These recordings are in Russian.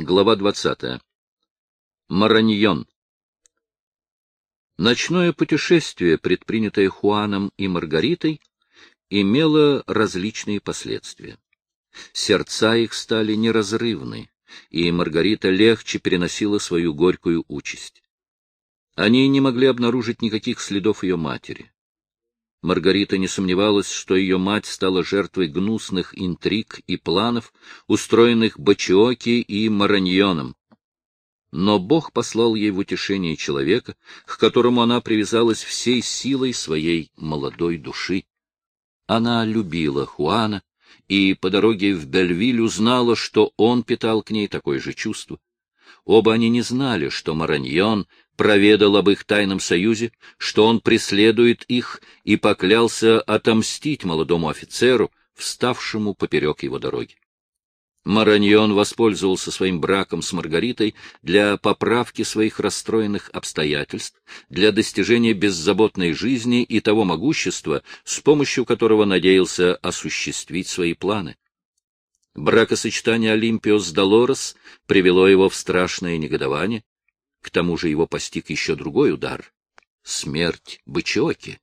Глава 20. Мараньон. Ночное путешествие, предпринятое Хуаном и Маргаритой, имело различные последствия. Сердца их стали неразрывны, и Маргарита легче переносила свою горькую участь. Они не могли обнаружить никаких следов ее матери. Маргарита не сомневалась, что ее мать стала жертвой гнусных интриг и планов, устроенных Бачиоки и Мараньоном. Но Бог послал ей в утешение человека, к которому она привязалась всей силой своей молодой души. Она любила Хуана и по дороге в Бельвиль узнала, что он питал к ней такое же чувство. Оба они не знали, что Мараньон проведал об их тайном союзе, что он преследует их и поклялся отомстить молодому офицеру, вставшему поперек его дороги. Мараньон воспользовался своим браком с Маргаритой для поправки своих расстроенных обстоятельств, для достижения беззаботной жизни и того могущества, с помощью которого надеялся осуществить свои планы. Бракосочетание Олимпио с Долорес привело его в страшное негодование, к тому же его постиг еще другой удар — смерть Бычоки.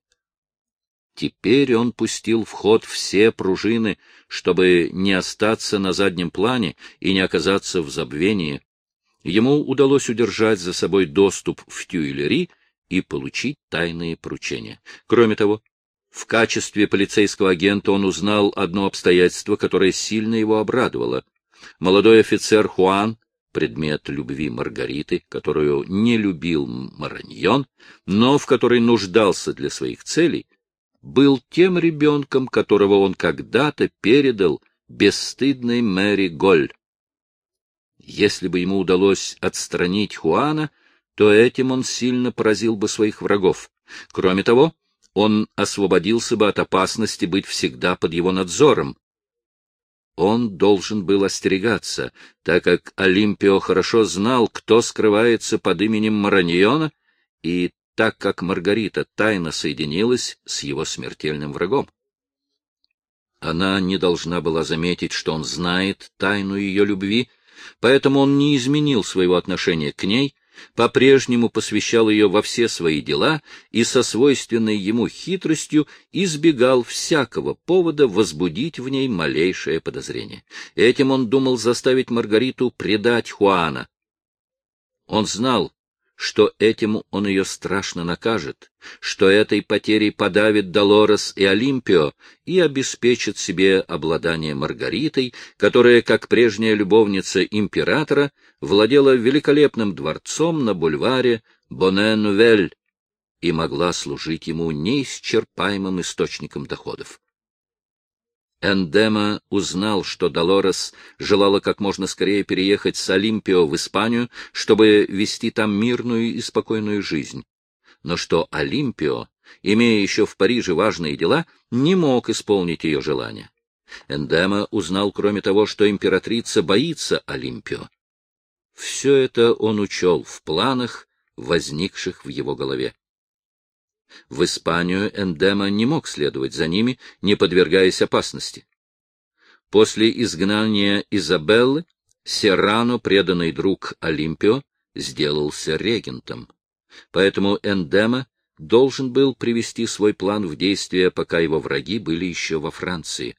Теперь он пустил в ход все пружины, чтобы не остаться на заднем плане и не оказаться в забвении. Ему удалось удержать за собой доступ в Тюильри и получить тайные поручения. Кроме того, в качестве полицейского агента он узнал одно обстоятельство, которое сильно его обрадовало. Молодой офицер Хуан предмет любви Маргариты, которую не любил Мараньон, но в которой нуждался для своих целей, был тем ребенком, которого он когда-то передал бесстыдной Мэри Голь. Если бы ему удалось отстранить Хуана, то этим он сильно поразил бы своих врагов. Кроме того, он освободился бы от опасности быть всегда под его надзором, он должен был остерегаться, так как Олимпио хорошо знал, кто скрывается под именем Мараньона, и так как Маргарита тайно соединилась с его смертельным врагом. Она не должна была заметить, что он знает тайну ее любви, поэтому он не изменил своего отношения к ней, по-прежнему посвящал ее во все свои дела и со свойственной ему хитростью избегал всякого повода возбудить в ней малейшее подозрение. Этим он думал заставить Маргариту предать Хуана. Он знал, что этим он ее страшно накажет, что этой потерей подавит Долорес и Олимпио и обеспечит себе обладание Маргаритой, которая, как прежняя любовница императора, владела великолепным дворцом на бульваре Бонен-Нувель и могла служить ему неисчерпаемым источником доходов. Эндема узнал, что Долорес желала как можно скорее переехать с Олимпио в Испанию, чтобы вести там мирную и спокойную жизнь, но что Олимпио, имея еще в Париже важные дела, не мог исполнить ее желания. Эндема узнал, кроме того, что императрица боится Олимпио. Все это он учел в планах, возникших в его голове. В Испанию Эндема не мог следовать за ними, не подвергаясь опасности. После изгнания Изабеллы Серрано, преданный друг Олимпио, сделался регентом. Поэтому Эндема должен был привести свой план в действие, пока его враги были еще во Франции.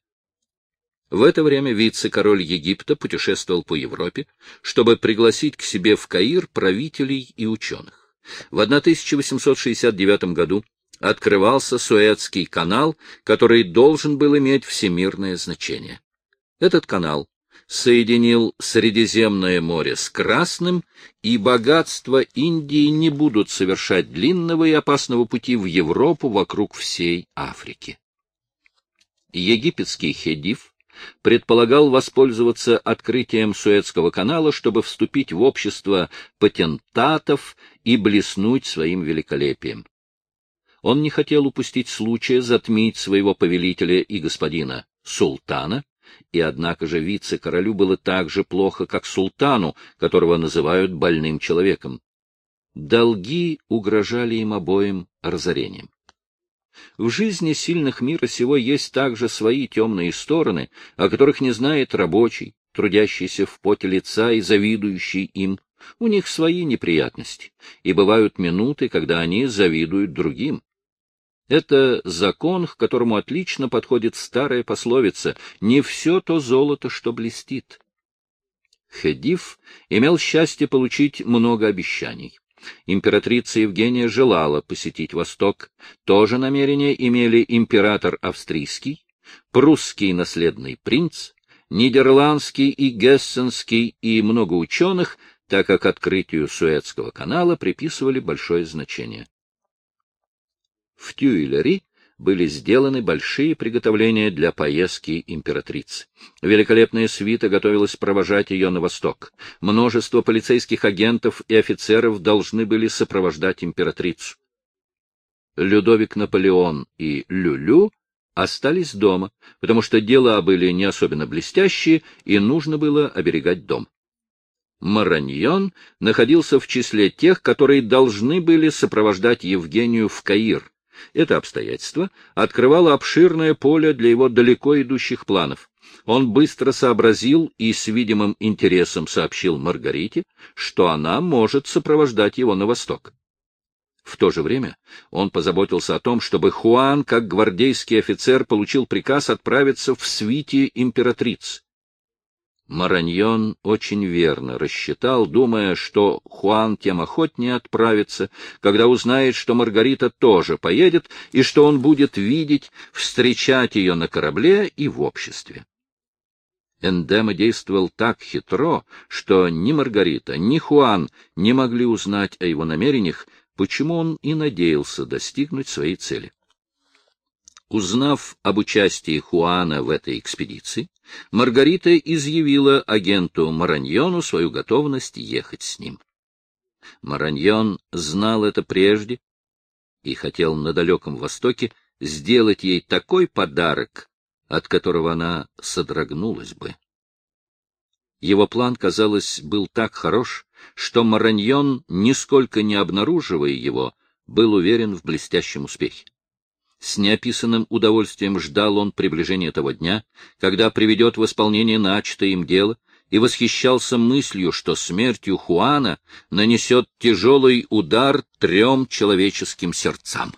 В это время вице-король Египта путешествовал по Европе, чтобы пригласить к себе в Каир правителей и ученых. В 1869 году открывался Суэцкий канал, который должен был иметь всемирное значение. Этот канал соединил Средиземное море с Красным, и богатства Индии не будут совершать длинного и опасного пути в Европу вокруг всей Африки. Египетский хедив предполагал воспользоваться открытием Суэцкого канала, чтобы вступить в общество патентатов и блеснуть своим великолепием. Он не хотел упустить случая затмить своего повелителя и господина, султана, и однако же вице-королю было так же плохо, как султану, которого называют больным человеком. Долги угрожали им обоим разорением. В жизни сильных мира сего есть также свои темные стороны, о которых не знает рабочий, трудящийся в поте лица и завидующий им. У них свои неприятности, и бывают минуты, когда они завидуют другим. Это закон, к которому отлично подходит старая пословица «не все то золото, что блестит». Хедив имел счастье получить много обещаний. Императрица Евгения желала посетить Восток. То же намерение имели император австрийский, прусский наследный принц, нидерландский и гессенский и много ученых, так как открытию Суэцкого канала приписывали большое значение. В Тюильри были сделаны большие приготовления для поездки императрицы. Великолепная свита готовилась провожать ее на восток. Множество полицейских агентов и офицеров должны были сопровождать императрицу. Людовик Наполеон и Люлю остались дома, потому что дела были не особенно блестящие, и нужно было оберегать дом. Мараньон находился в числе тех, которые должны были сопровождать Евгению в Каир, это обстоятельство открывало обширное поле для его далеко идущих планов. Он быстро сообразил и с видимым интересом сообщил Маргарите, что она может сопровождать его на восток. В то же время он позаботился о том, чтобы Хуан, как гвардейский офицер, получил приказ отправиться в свите императрицы. Мараньон очень верно рассчитал, думая, что Хуан тем охотнее отправится, когда узнает, что Маргарита тоже поедет, и что он будет видеть, встречать ее на корабле и в обществе. Эндема действовал так хитро, что ни Маргарита, ни Хуан не могли узнать о его намерениях, почему он и надеялся достигнуть своей цели. Узнав об участии Хуана в этой экспедиции, Маргарита изъявила агенту Мараньону свою готовность ехать с ним. Мараньон знал это прежде и хотел на далеком Востоке сделать ей такой подарок, от которого она содрогнулась бы. Его план, казалось, был так хорош, что Мараньон, нисколько не обнаруживая его, был уверен в блестящем успехе. С неописанным удовольствием ждал он приближения того дня, когда приведет в исполнение начатое им дело, и восхищался мыслью, что смертью Хуана нанесет тяжелый удар трем человеческим сердцам.